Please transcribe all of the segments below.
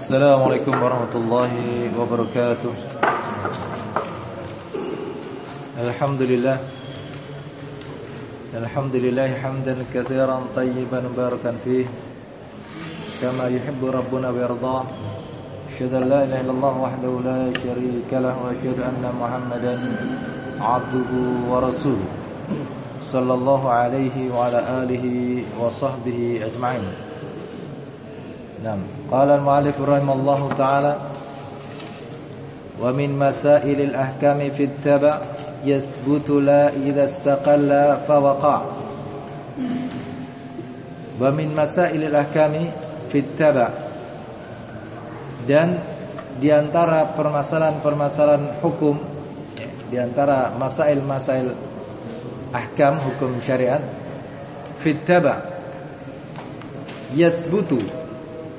Assalamualaikum warahmatullahi wabarakatuh Alhamdulillah Alhamdulillah hamdan kathiran tayyiban barakan fih Kama yuhibbu rabbuna wa yardah Asyhadu an la ilaha illallah wahdahu la syarika lah wa asyhadu anna Muhammadan abduhu wa rasuluh sallallahu alaihi wa ala alihi wa sahbihi ajma'in. Naam. Qala al-mu'allif rahimallahu ta'ala wa min masail al-ahkam fi at-taba' yathbutu la idza istaqalla fa waqa'. Wa min masail al-ahkam fi at-taba' dan di antara permasalahan-permasalahan hukum di antara masail-masail ahkam hukum syariat fittaba yathbutu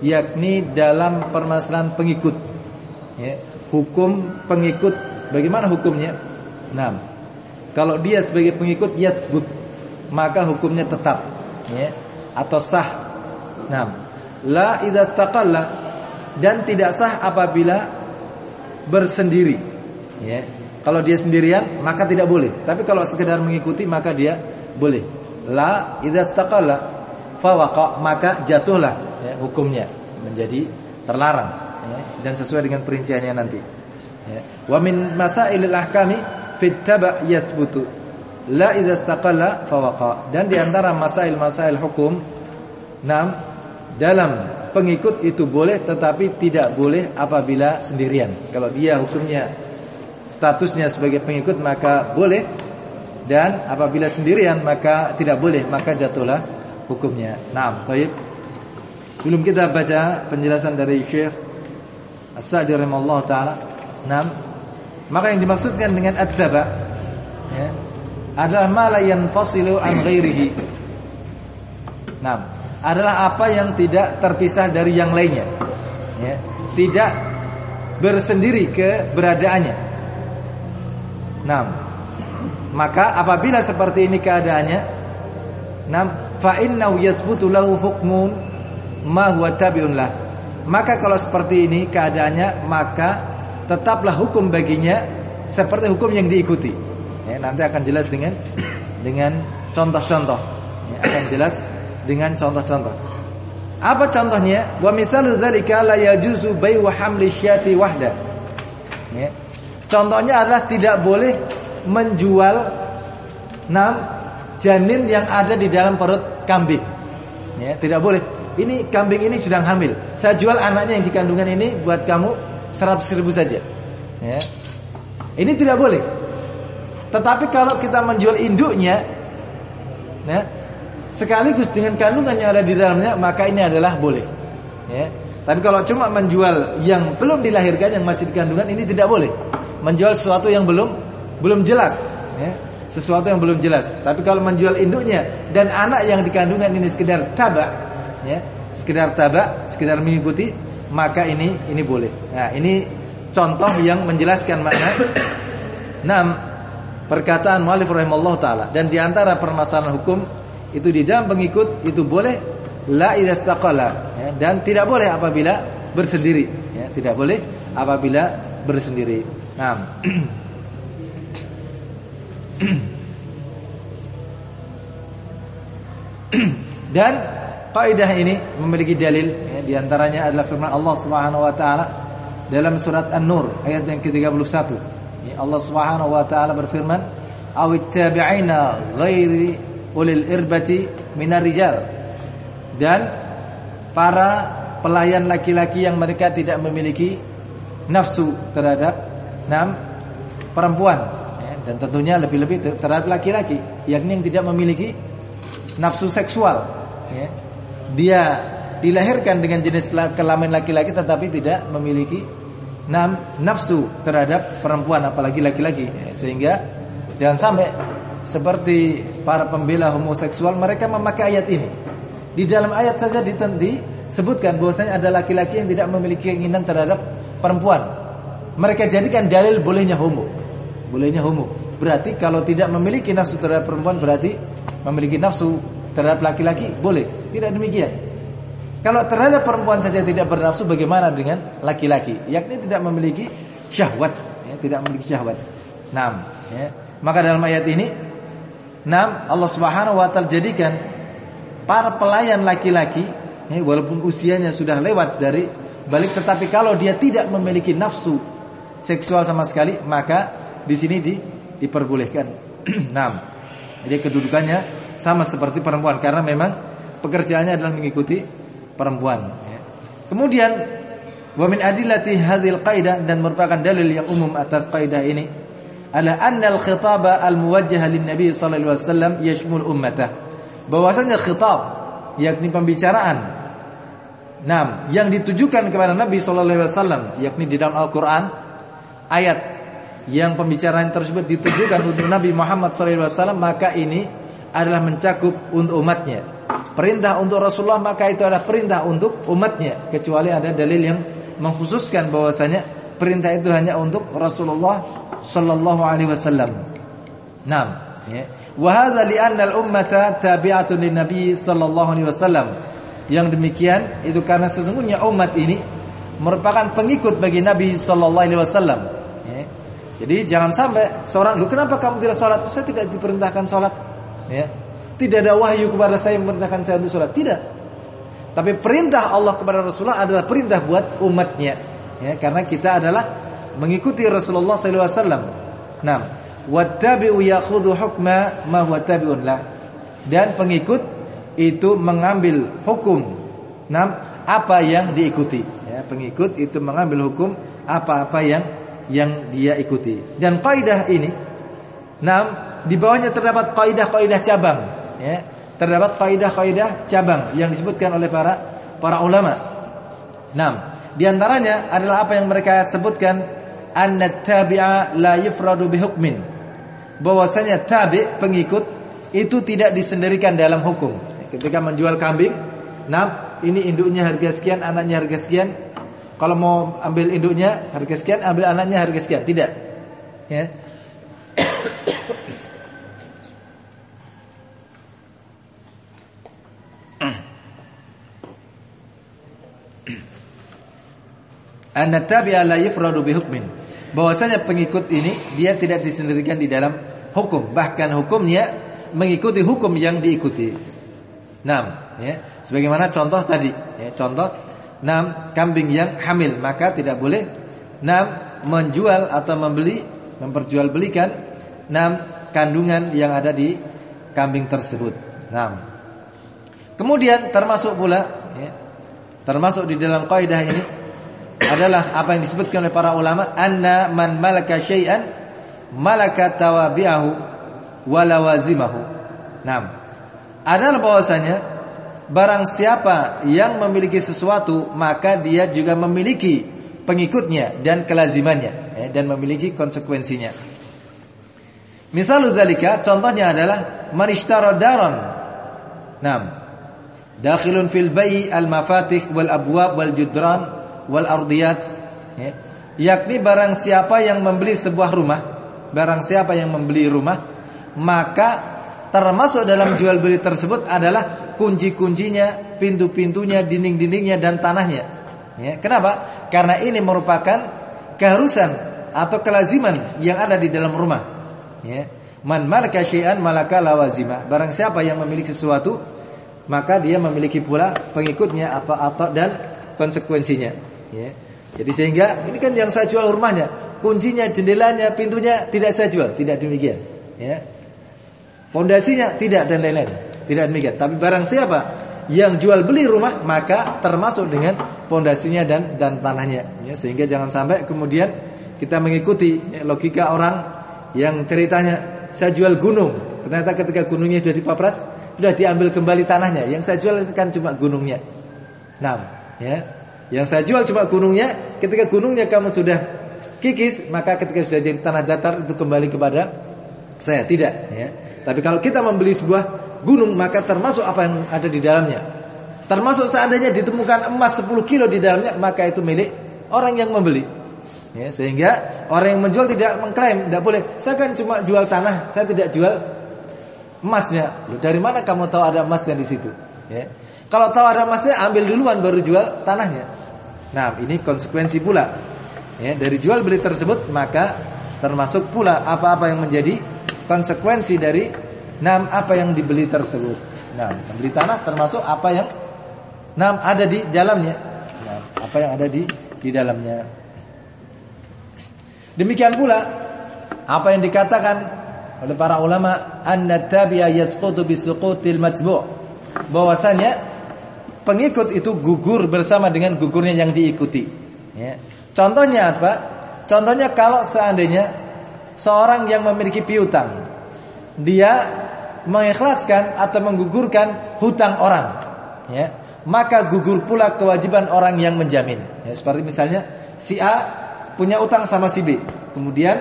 yakni dalam permasalahan pengikut. Ya, hukum pengikut bagaimana hukumnya? Nah kalau dia sebagai pengikut yathbut maka hukumnya tetap ya, atau sah. Nah la idza dan tidak sah apabila bersendiri ya. Kalau dia sendirian maka tidak boleh. Tapi kalau sekedar mengikuti maka dia boleh. La idza istaqalla fawaqa maka jatuhlah hukumnya menjadi terlarang ya, dan sesuai dengan perinciannya nanti ya. wa min masailil ahkami fit yathbutu la idza istaqalla fawaqa dan di antara masail-masail hukum enam dalam pengikut itu boleh tetapi tidak boleh apabila sendirian. Kalau dia hukumnya statusnya sebagai pengikut maka boleh dan apabila sendirian maka tidak boleh maka jatuhlah hukumnya. Naam, baik. Sebelum kita baca penjelasan dari Syekh As-Sa'di rahimallahu taala, naam. Maka yang dimaksudkan dengan at-taba ya, adalah ma la yanfasilu an ghairihi. Naam adalah apa yang tidak terpisah dari yang lainnya. Ya, tidak bersendiri keberadaannya. Nah, maka apabila seperti ini keadaannya, nam fa innahu yathbutu lahu hukmun ma huwa. Maka kalau seperti ini keadaannya, maka tetaplah hukum baginya seperti hukum yang diikuti. Ya, nanti akan jelas dengan dengan contoh-contoh. Ya, akan jelas dengan contoh-contoh. Apa contohnya? Wa mithalu dzalika la yajuzu bai'u hamli syati wahda. Ya. Contohnya adalah tidak boleh menjual enam janin yang ada di dalam perut kambing. Ya, tidak boleh. Ini kambing ini sedang hamil. Saya jual anaknya yang dikandungan ini buat kamu 100 ribu saja. Ya. Ini tidak boleh. Tetapi kalau kita menjual induknya, ya, sekaligus dengan kandungan yang ada di dalamnya maka ini adalah boleh ya tapi kalau cuma menjual yang belum dilahirkan yang masih di kandungan ini tidak boleh menjual sesuatu yang belum belum jelas ya sesuatu yang belum jelas tapi kalau menjual induknya dan anak yang dikandungan ini sekedar taba ya. Sekedar taba sekedar mengikuti maka ini ini boleh. Nah ini contoh yang menjelaskan makna. Enam perkataan muallif rahimallahu taala. Dan di antara permasalahan hukum itu di dalam pengikut itu boleh la idastaqala ya, dan tidak boleh apabila bersendiri ya, tidak boleh apabila bersendiri. Nah. dan kaidah ini memiliki dalil ya, di antaranya adalah firman Allah Subhanahu wa taala dalam surat An-Nur ayat yang ke-31. Ya, Allah Subhanahu wa taala berfirman, "Awittabi'ina ghairi ulil irbati minar rijal dan para pelayan laki-laki yang mereka tidak memiliki nafsu terhadap enam perempuan ya, dan tentunya lebih-lebih terhadap laki-laki yakni yang tidak memiliki nafsu seksual ya. Dia dilahirkan dengan jenis kelamin laki-laki tetapi tidak memiliki nafsu terhadap perempuan apalagi laki-laki sehingga jangan sampai seperti para pembela homoseksual mereka memakai ayat ini. Di dalam ayat saja disebutkan bahwasanya ada laki-laki yang tidak memiliki keinginan terhadap perempuan. Mereka jadikan dalil bolehnya homo. Bolehnya homo. Berarti kalau tidak memiliki nafsu terhadap perempuan berarti memiliki nafsu terhadap laki-laki boleh. Tidak demikian. Kalau terhadap perempuan saja tidak bernafsu bagaimana dengan laki-laki? Yakni tidak memiliki syahwat, ya, tidak memiliki syahwat. Naam, ya. Maka dalam ayat ini, naam Allah Subhanahu wa taala jadikan para pelayan laki-laki ya, walaupun usianya sudah lewat dari balik tetapi kalau dia tidak memiliki nafsu seksual sama sekali, maka di sini di, diperbolehkan. Naam. Jadi kedudukannya sama seperti perempuan karena memang pekerjaannya adalah mengikuti perempuan. Ya. Kemudian wa min adillati hadhil qaidah dan merupakan dalil yang umum atas kaidah ini ala anna al-khitaba al-muwajjah lin nabi sallallahu yashmul ummata. Bahwasanya khitab yakni pembicaraan Nah, yang ditujukan kepada Nabi wasallam yakni di dalam Al-Qur'an ayat yang pembicaraan tersebut ditujukan untuk Nabi Muhammad wasallam maka ini adalah mencakup untuk umatnya perintah untuk Rasulullah maka itu adalah perintah untuk umatnya kecuali ada dalil yang mengkhususkan bahwasanya perintah itu hanya untuk Rasulullah sallallahu alaihi wasallam. Naam, ya. Wa hadza li'anna al-ummata tabi'atun lin-nabi sallallahu alaihi wasallam. Yang demikian itu karena sesungguhnya umat ini merupakan pengikut bagi Nabi sallallahu alaihi wasallam. Ya. Jadi jangan sampai seorang, "Lu kenapa kamu tidak sholat?" Saya tidak diperintahkan sholat. Ya. Tidak ada wahyu kepada saya memerintahkan saya untuk sholat. Tidak. Tapi perintah Allah kepada Rasulullah adalah perintah buat umatnya. Ya, karena kita adalah mengikuti Rasulullah SAW. Nah, wattabi'u yakhudhu hukma ma huwa tabi'un lah. Dan pengikut itu mengambil hukum. Nah, apa yang diikuti. Ya, pengikut itu mengambil hukum apa-apa yang yang dia ikuti. Dan kaidah ini, nah, di bawahnya terdapat kaidah-kaidah cabang ya, terdapat kaidah-kaidah cabang yang disebutkan oleh para para ulama. Nah, di antaranya adalah apa yang mereka sebutkan anna tabi'a la yufradu bihukmin. Bahwasanya tabi' pengikut itu tidak disendirikan dalam hukum. Ketika menjual kambing, nah ini induknya harga sekian, anaknya harga sekian. Kalau mau ambil induknya harga sekian, ambil anaknya harga sekian. Tidak. Ya. Anna tabi'a la yufradu bihukmin. Bahwasanya pengikut ini dia tidak disendirikan di dalam hukum, bahkan hukumnya mengikuti hukum yang diikuti. Nam, ya. Sebagaimana contoh tadi, ya, contoh nam kambing yang hamil, maka tidak boleh nam menjual atau membeli, memperjualbelikan nam kandungan yang ada di kambing tersebut. Nam. Kemudian termasuk pula ya, termasuk di dalam kaidah ini adalah apa yang disebutkan oleh para ulama anna man malaka syai'an malaka tawabi'ahu wa lawazimahu. Naam. Adalah bahwasanya barang siapa yang memiliki sesuatu maka dia juga memiliki pengikutnya dan kelazimannya ya, dan memiliki konsekuensinya. Misal dzalika contohnya adalah manishtara daran. Naam. Dakhilun fil bai' al-mafatih wal abwab wal judran wal ardiyat ya. yakni barang siapa yang membeli sebuah rumah barang siapa yang membeli rumah maka termasuk dalam jual beli tersebut adalah kunci-kuncinya pintu-pintunya dinding-dindingnya dan tanahnya ya. kenapa karena ini merupakan keharusan atau kelaziman yang ada di dalam rumah ya. man malaka syai'an malaka lawazimah barang siapa yang memiliki sesuatu maka dia memiliki pula pengikutnya apa-apa dan konsekuensinya Ya. Jadi sehingga ini kan yang saya jual rumahnya, kuncinya, jendelanya, pintunya tidak saya jual, tidak demikian. Ya. Pondasinya tidak dan lain-lain, tidak demikian. Tapi barang siapa yang jual beli rumah maka termasuk dengan pondasinya dan dan tanahnya. Ya. Sehingga jangan sampai kemudian kita mengikuti logika orang yang ceritanya saya jual gunung, ternyata ketika gunungnya sudah dipapras sudah diambil kembali tanahnya. Yang saya jual kan cuma gunungnya. Nah, ya. Yang saya jual cuma gunungnya. Ketika gunungnya kamu sudah kikis, maka ketika sudah jadi tanah datar itu kembali kepada saya. Tidak. Ya. Tapi kalau kita membeli sebuah gunung, maka termasuk apa yang ada di dalamnya. Termasuk seandainya ditemukan emas 10 kilo di dalamnya, maka itu milik orang yang membeli. Ya, sehingga orang yang menjual tidak mengklaim, tidak boleh. Saya kan cuma jual tanah, saya tidak jual emasnya. Loh, dari mana kamu tahu ada emasnya di situ? Ya. Kalau tahu ada emasnya ambil duluan baru jual tanahnya. Nah, ini konsekuensi pula. Ya, dari jual beli tersebut maka termasuk pula apa-apa yang menjadi konsekuensi dari nam apa yang dibeli tersebut. Nah, membeli tanah termasuk apa yang nam ada di dalamnya. Nah, apa yang ada di di dalamnya. Demikian pula apa yang dikatakan oleh para ulama anna tabi'a yasqutu bisuqutil matbu' bahwasanya pengikut itu gugur bersama dengan gugurnya yang diikuti. Ya. contohnya apa? Contohnya kalau seandainya seorang yang memiliki piutang dia mengikhlaskan atau menggugurkan hutang orang ya maka gugur pula kewajiban orang yang menjamin. Ya seperti misalnya si A punya utang sama si B. Kemudian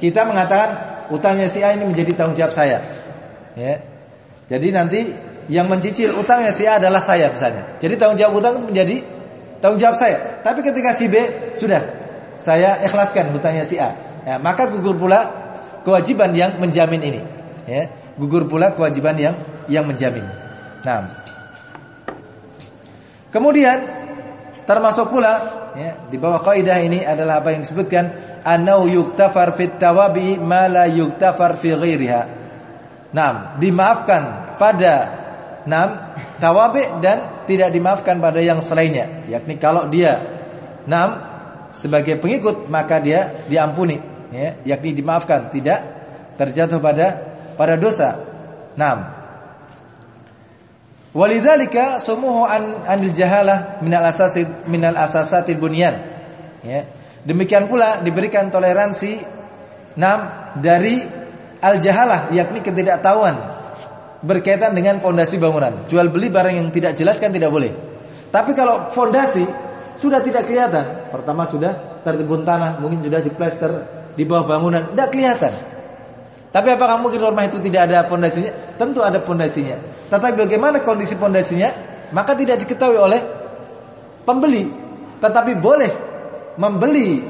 kita mengatakan utangnya si A ini menjadi tanggung jawab saya. Ya. Jadi nanti yang mencicil utangnya si A adalah saya misalnya. Jadi tanggung jawab utang menjadi tanggung jawab saya. Tapi ketika si B sudah saya ikhlaskan hutangnya si A, ya, maka gugur pula kewajiban yang menjamin ini. Ya, gugur pula kewajiban yang yang menjamin. Nah, kemudian termasuk pula ya, di bawah kaidah ini adalah apa yang disebutkan anau yuktafar fit tawabi ma la yuktafar fi ghairiha. Naam, dimaafkan pada nam tawabi dan tidak dimaafkan pada yang selainnya. Yakni kalau dia nam sebagai pengikut maka dia diampuni ya, yakni dimaafkan, tidak terjatuh pada pada dosa. Naam. Walidzalika sumuhu an anil jahalah minal asasi minal asasatil bunyan. Ya. Demikian pula diberikan toleransi enam dari al jahalah yakni ketidaktahuan berkaitan dengan fondasi bangunan. Jual beli barang yang tidak jelas kan tidak boleh. Tapi kalau fondasi sudah tidak kelihatan, pertama sudah tertimbun tanah, mungkin sudah diplester di bawah bangunan, tidak kelihatan. Tapi apakah mungkin rumah itu tidak ada pondasinya? Tentu ada pondasinya. Tetapi bagaimana kondisi pondasinya? Maka tidak diketahui oleh pembeli. Tetapi boleh membeli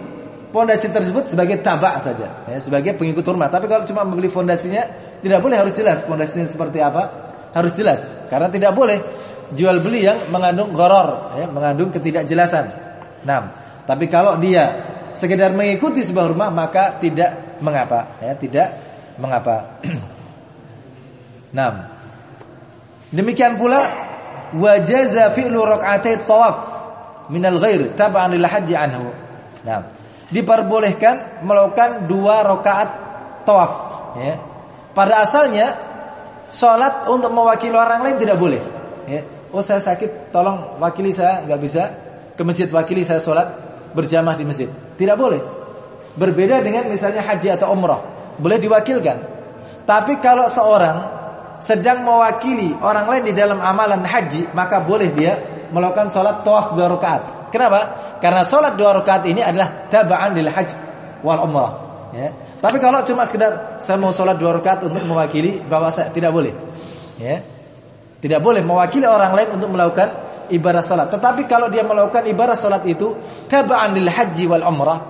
pondasi tersebut sebagai tabak saja, ya, sebagai pengikut rumah. Tapi kalau cuma membeli pondasinya, tidak boleh harus jelas pondasinya seperti apa. Harus jelas, karena tidak boleh jual beli yang mengandung goror, ya, mengandung ketidakjelasan. Nah, tapi kalau dia sekedar mengikuti sebuah rumah maka tidak mengapa, ya, tidak mengapa. Nah, demikian pula wajaza fi'lu rak'atai tawaf minal ghair tab'an lil haji anhu. Nah, diperbolehkan melakukan dua rakaat tawaf ya. Pada asalnya salat untuk mewakili orang lain tidak boleh ya. Oh saya sakit, tolong wakili saya nggak bisa ke masjid wakili saya salat berjamaah di masjid. Tidak boleh. Berbeda dengan misalnya haji atau umrah boleh diwakilkan. Tapi kalau seorang sedang mewakili orang lain di dalam amalan haji, maka boleh dia melakukan sholat tawaf dua rakaat. Kenapa? Karena sholat dua rakaat ini adalah tabaan lil haji wal umrah. Ya. Tapi kalau cuma sekedar saya mau sholat dua rakaat untuk mewakili bahwa saya tidak boleh. Ya. Tidak boleh mewakili orang lain untuk melakukan ibadah sholat. Tetapi kalau dia melakukan ibadah sholat itu tabaan lil haji wal umrah,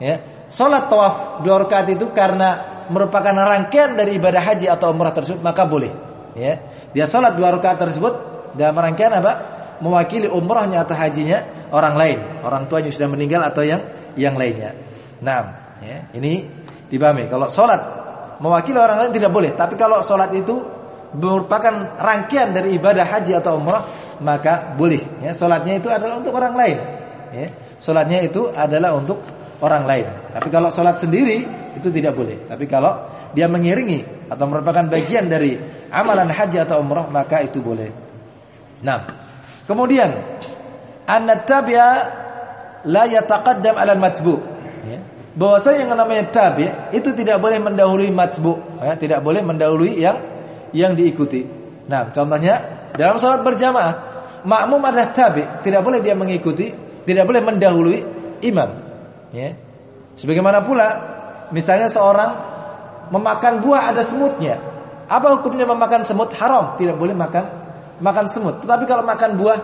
ya, Salat tawaf dua rakaat itu karena merupakan rangkaian dari ibadah haji atau umrah tersebut maka boleh. Ya. Dia salat dua rakaat tersebut dalam rangkaian apa? Mewakili umrahnya atau hajinya orang lain, orang tuanya sudah meninggal atau yang yang lainnya. Nah, ya, ini dipahami. Kalau salat mewakili orang lain tidak boleh, tapi kalau salat itu merupakan rangkaian dari ibadah haji atau umrah maka boleh. Ya, salatnya itu adalah untuk orang lain. Ya, salatnya itu adalah untuk orang lain. Tapi kalau sholat sendiri itu tidak boleh. Tapi kalau dia mengiringi atau merupakan bagian dari amalan haji atau umrah maka itu boleh. Nah, kemudian an-tabi'a la yataqaddam 'ala al-matbu. Ya. Bahwasanya yang namanya tabi' itu tidak boleh mendahului matbu, ya, tidak boleh mendahului yang yang diikuti. Nah, contohnya dalam sholat berjamaah, makmum adalah tabi', tidak boleh dia mengikuti, tidak boleh mendahului imam. Ya. Sebagaimana pula misalnya seorang memakan buah ada semutnya. Apa hukumnya memakan semut? Haram, tidak boleh makan makan semut. Tetapi kalau makan buah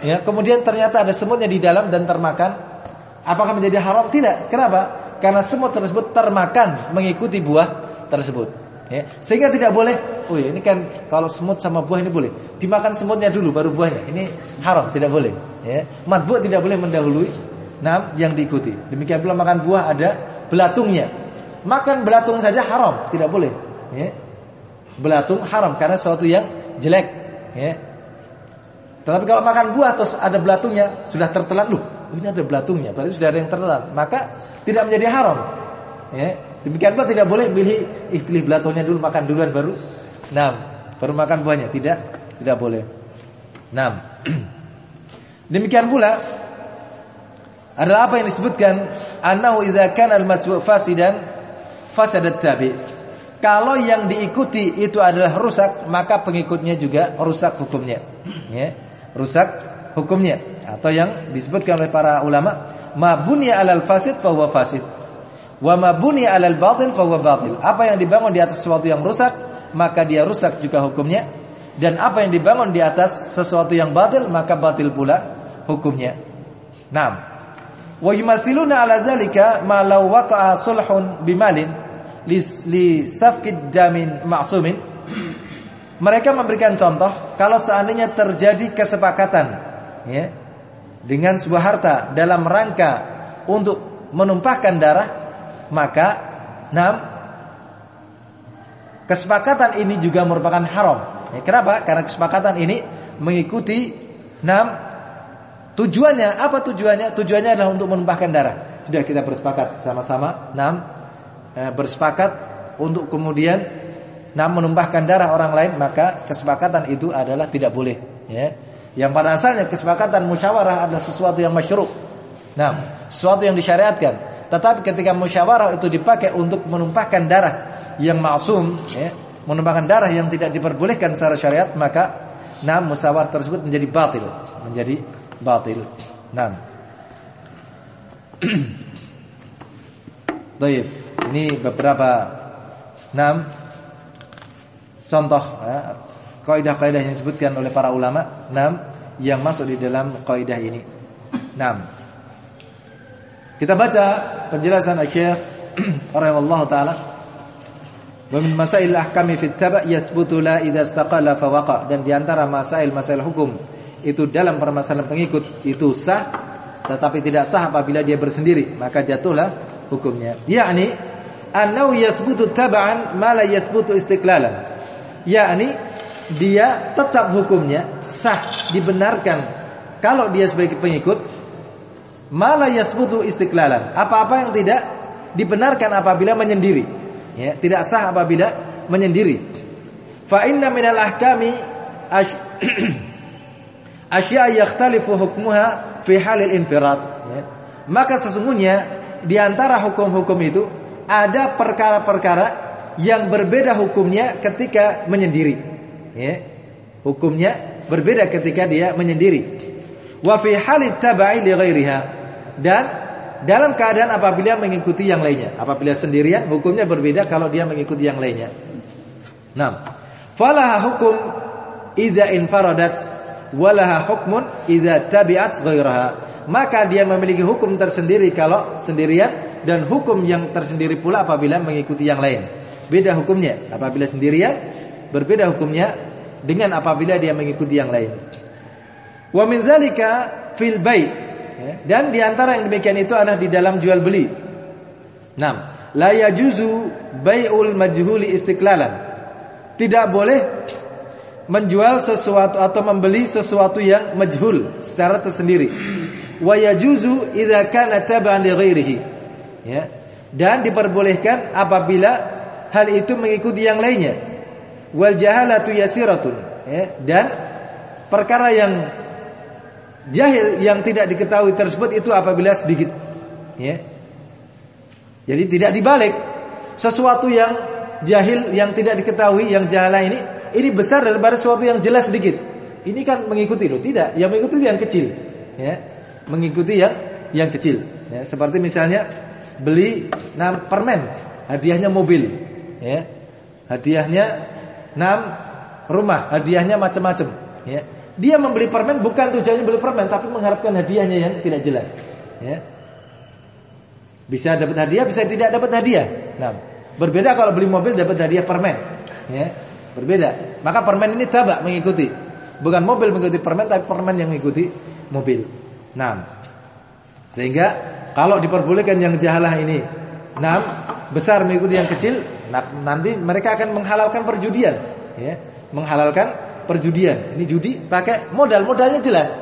ya, kemudian ternyata ada semutnya di dalam dan termakan, apakah menjadi haram? Tidak. Kenapa? Karena semut tersebut termakan mengikuti buah tersebut. Ya, sehingga tidak boleh. Oh ya, ini kan kalau semut sama buah ini boleh. Dimakan semutnya dulu baru buahnya. Ini haram, tidak boleh. Ya, matbu tidak boleh mendahului nah yang diikuti. Demikian pula makan buah ada belatungnya. Makan belatung saja haram, tidak boleh. Ya. Belatung haram karena sesuatu yang jelek. Ya. Tetapi kalau makan buah terus ada belatungnya, sudah tertelan, loh, ini ada belatungnya, berarti sudah ada yang tertelan, maka tidak menjadi haram. Ya. Demikian pula tidak boleh pilih ih pilih belatonya dulu makan duluan baru. Nah, baru makan buahnya, tidak tidak boleh. Nah. Demikian pula adalah apa yang disebutkan annahu idza kana al-matbu' fasidan fasadat tabi. Kalau yang diikuti itu adalah rusak, maka pengikutnya juga rusak hukumnya. Ya, rusak hukumnya. Atau yang disebutkan oleh para ulama, ma bunya alal fasid fa huwa fasid. Wa ma bunya alal batil fa huwa batil. Apa yang dibangun di atas sesuatu yang rusak, maka dia rusak juga hukumnya. Dan apa yang dibangun di atas sesuatu yang batil, maka batil pula hukumnya. Naam. Wa yumathiluna ala ma law bimalin li safkid damin ma'sumin. Mereka memberikan contoh kalau seandainya terjadi kesepakatan ya dengan sebuah harta dalam rangka untuk menumpahkan darah maka enam kesepakatan ini juga merupakan haram. Ya, kenapa? Karena kesepakatan ini mengikuti enam tujuannya apa tujuannya? Tujuannya adalah untuk menumpahkan darah. Sudah kita bersepakat sama-sama enam eh, bersepakat untuk kemudian enam menumpahkan darah orang lain maka kesepakatan itu adalah tidak boleh. Ya. Yang pada asalnya kesepakatan musyawarah adalah sesuatu yang masyru'. Nah, sesuatu yang disyariatkan. Tetapi ketika musyawarah itu dipakai untuk menumpahkan darah yang maksum, ya, menumpahkan darah yang tidak diperbolehkan secara syariat, maka nah musyawarah tersebut menjadi batil, menjadi batil. Nah. Baik, ini beberapa enam contoh ya, kaidah-kaidah yang disebutkan oleh para ulama enam yang masuk di dalam kaidah ini. Enam. Kita baca penjelasan Syekh rahimahullah taala min masail fi taba' yathbutu la idza istaqala fa waqa dan di antara masail-masail hukum itu dalam permasalahan pengikut itu sah tetapi tidak sah apabila dia bersendiri maka jatuhlah hukumnya yakni annahu yathbutu tab'an ma la yathbutu istiqlalan yakni dia tetap hukumnya sah dibenarkan kalau dia sebagai pengikut Mala yathbutu istiqlalan. Apa-apa yang tidak dibenarkan apabila menyendiri. Ya, tidak sah apabila menyendiri. Fa inna minal ahkami asya yakhtalifu hukmuha fi halil infirad. Ya. Maka sesungguhnya di antara hukum-hukum itu ada perkara-perkara yang berbeda hukumnya ketika menyendiri. Ya. Hukumnya berbeda ketika dia menyendiri wa fi halit tabai li ghairiha dan dalam keadaan apabila mengikuti yang lainnya. Apabila sendirian hukumnya berbeda kalau dia mengikuti yang lainnya. Nah, falaha hukum idza infaradat walaha hukmun idza tabi'at ghairaha. Maka dia memiliki hukum tersendiri kalau sendirian dan hukum yang tersendiri pula apabila mengikuti yang lain. Beda hukumnya apabila sendirian, berbeda hukumnya dengan apabila dia mengikuti yang lain. Wa min dzalika fil bai. Ya, dan di antara yang demikian itu adalah di dalam jual beli. 6. La yajuzu bai'ul majhuli istiqlalan. Tidak boleh menjual sesuatu atau membeli sesuatu yang majhul secara tersendiri. Wa yajuzu idza kana taban li. Ya. Dan diperbolehkan apabila hal itu mengikuti yang lainnya. Wal jahalatu yasiratun. Ya. Dan perkara yang Jahil yang tidak diketahui tersebut itu apabila sedikit. Ya. Jadi tidak dibalik. Sesuatu yang jahil yang tidak diketahui yang jahala ini ini besar daripada sesuatu yang jelas sedikit. Ini kan mengikuti loh, tidak. Yang mengikuti yang kecil. Ya. Mengikuti yang yang kecil. Ya. Seperti misalnya beli enam permen, hadiahnya mobil. Ya. Hadiahnya enam rumah, hadiahnya macam-macam. Ya. Dia membeli permen bukan tujuannya beli permen tapi mengharapkan hadiahnya yang tidak jelas. Ya. Bisa dapat hadiah, bisa tidak dapat hadiah. Nah, Berbeda kalau beli mobil dapat hadiah permen. Ya. Berbeda. Maka permen ini tabak mengikuti. Bukan mobil mengikuti permen tapi permen yang mengikuti mobil. Nah. Sehingga kalau diperbolehkan yang jahalah ini enam besar mengikuti yang kecil, nanti mereka akan menghalalkan perjudian, ya. Menghalalkan perjudian. Ini judi pakai modal, modalnya jelas.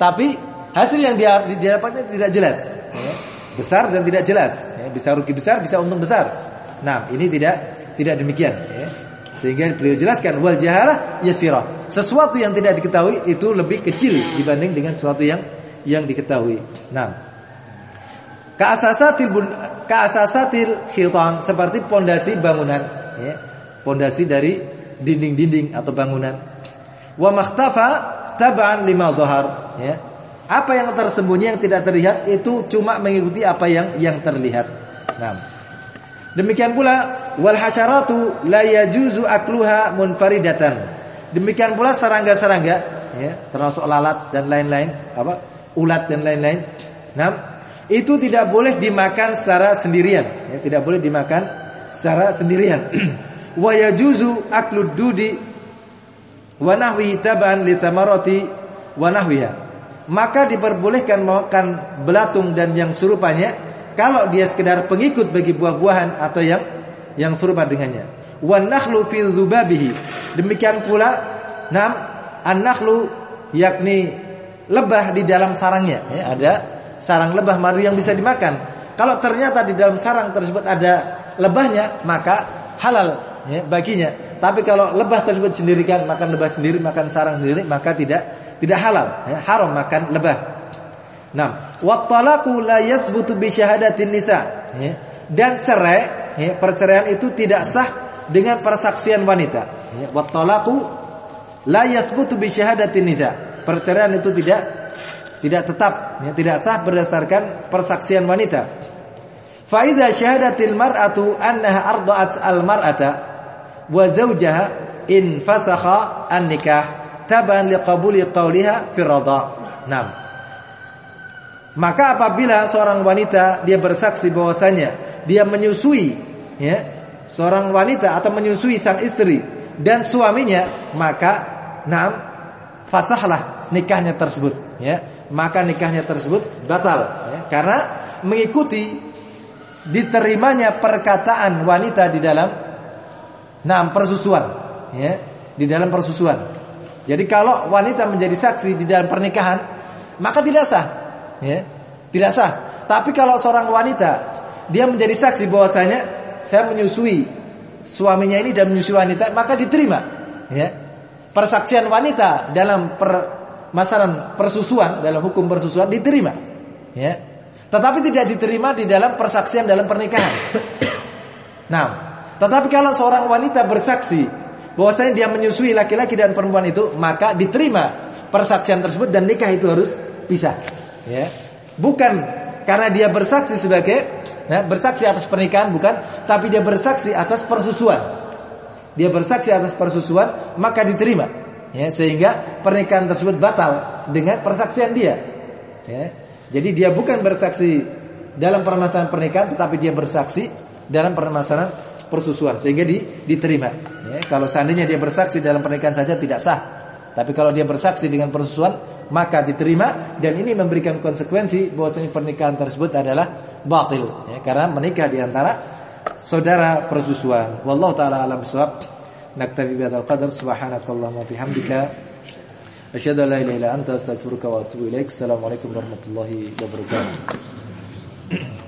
Tapi hasil yang dia didapatnya tidak jelas. Ya. Besar dan tidak jelas. Ya. Bisa rugi besar, bisa untung besar. Nah, ini tidak tidak demikian. Ya. Sehingga beliau jelaskan wal jahalah yasirah. Sesuatu yang tidak diketahui itu lebih kecil dibanding dengan sesuatu yang yang diketahui. Nah, kaasasatil kaasasatil khitan seperti pondasi bangunan, ya. Pondasi dari dinding-dinding atau bangunan. Wa makhtafa tab'an lima zahar, ya. Apa yang tersembunyi yang tidak terlihat itu cuma mengikuti apa yang yang terlihat. Nah, Demikian pula wal hasyaratu la yajuzu akluha munfaridatan. Demikian pula serangga-serangga ya, termasuk lalat dan lain-lain, apa? ulat dan lain-lain. Nah, itu tidak boleh dimakan secara sendirian, ya, tidak boleh dimakan secara sendirian. Wa yajuzu aklud dudi wa nahwihi taban li thamarati wa nahwiha. Maka diperbolehkan makan belatung dan yang serupanya kalau dia sekedar pengikut bagi buah-buahan atau yang yang serupa dengannya. Wan nakhlu fi. Demikian pula nam an-nakhlu yakni lebah di dalam sarangnya ya, ada sarang lebah madu yang bisa dimakan. Kalau ternyata di dalam sarang tersebut ada lebahnya, maka halal ya, baginya. Tapi kalau lebah tersebut sendirikan, makan lebah sendiri, makan sarang sendiri, maka tidak tidak halal, ya, haram makan lebah. Nah, wa talaqu la yathbutu bi syahadatin nisa. Dan cerai, perceraian itu tidak sah dengan persaksian wanita. Wa talaqu la yathbutu bi syahadatin nisa. Perceraian itu tidak tidak tetap, tidak sah berdasarkan persaksian wanita. Fa idza syahadatil mar'atu annaha arda'at al mar'ata wa in fasakha an nikah taban liqabuli qawliha fi radha. Maka apabila seorang wanita dia bersaksi bahwasanya dia menyusui ya, seorang wanita atau menyusui sang istri dan suaminya, maka naam fasahlah nikahnya tersebut ya. Maka nikahnya tersebut batal ya, karena mengikuti diterimanya perkataan wanita di dalam naam persusuan ya, di dalam persusuan. Jadi kalau wanita menjadi saksi di dalam pernikahan, maka tidak sah ya. Tidak sah. Tapi kalau seorang wanita dia menjadi saksi bahwasanya saya menyusui suaminya ini dan menyusui wanita maka diterima. Ya. Persaksian wanita dalam permasalahan persusuan dalam hukum persusuan diterima. Ya. Tetapi tidak diterima di dalam persaksian dalam pernikahan. Nah tetapi kalau seorang wanita bersaksi bahwasanya dia menyusui laki-laki dan perempuan itu maka diterima persaksian tersebut dan nikah itu harus pisah ya. Bukan karena dia bersaksi sebagai ya, bersaksi atas pernikahan bukan tapi dia bersaksi atas persusuan. Dia bersaksi atas persusuan maka diterima. Ya sehingga pernikahan tersebut batal dengan persaksian dia. Ya. Jadi dia bukan bersaksi dalam permasalahan pernikahan tetapi dia bersaksi dalam permasalahan persusuan. Sehingga di, diterima. Ya, kalau seandainya dia bersaksi dalam pernikahan saja tidak sah. Tapi kalau dia bersaksi dengan persusuan maka diterima dan ini memberikan konsekuensi bahwasanya pernikahan tersebut adalah batil ya, karena menikah di antara saudara persusuan. Wallahu taala alam bisawab. Naktabi bihadzal qadar subhanakallahumma bihamdika asyhadu an la ilaha illa anta astaghfiruka wa atubu ilaik. Assalamualaikum warahmatullahi wabarakatuh.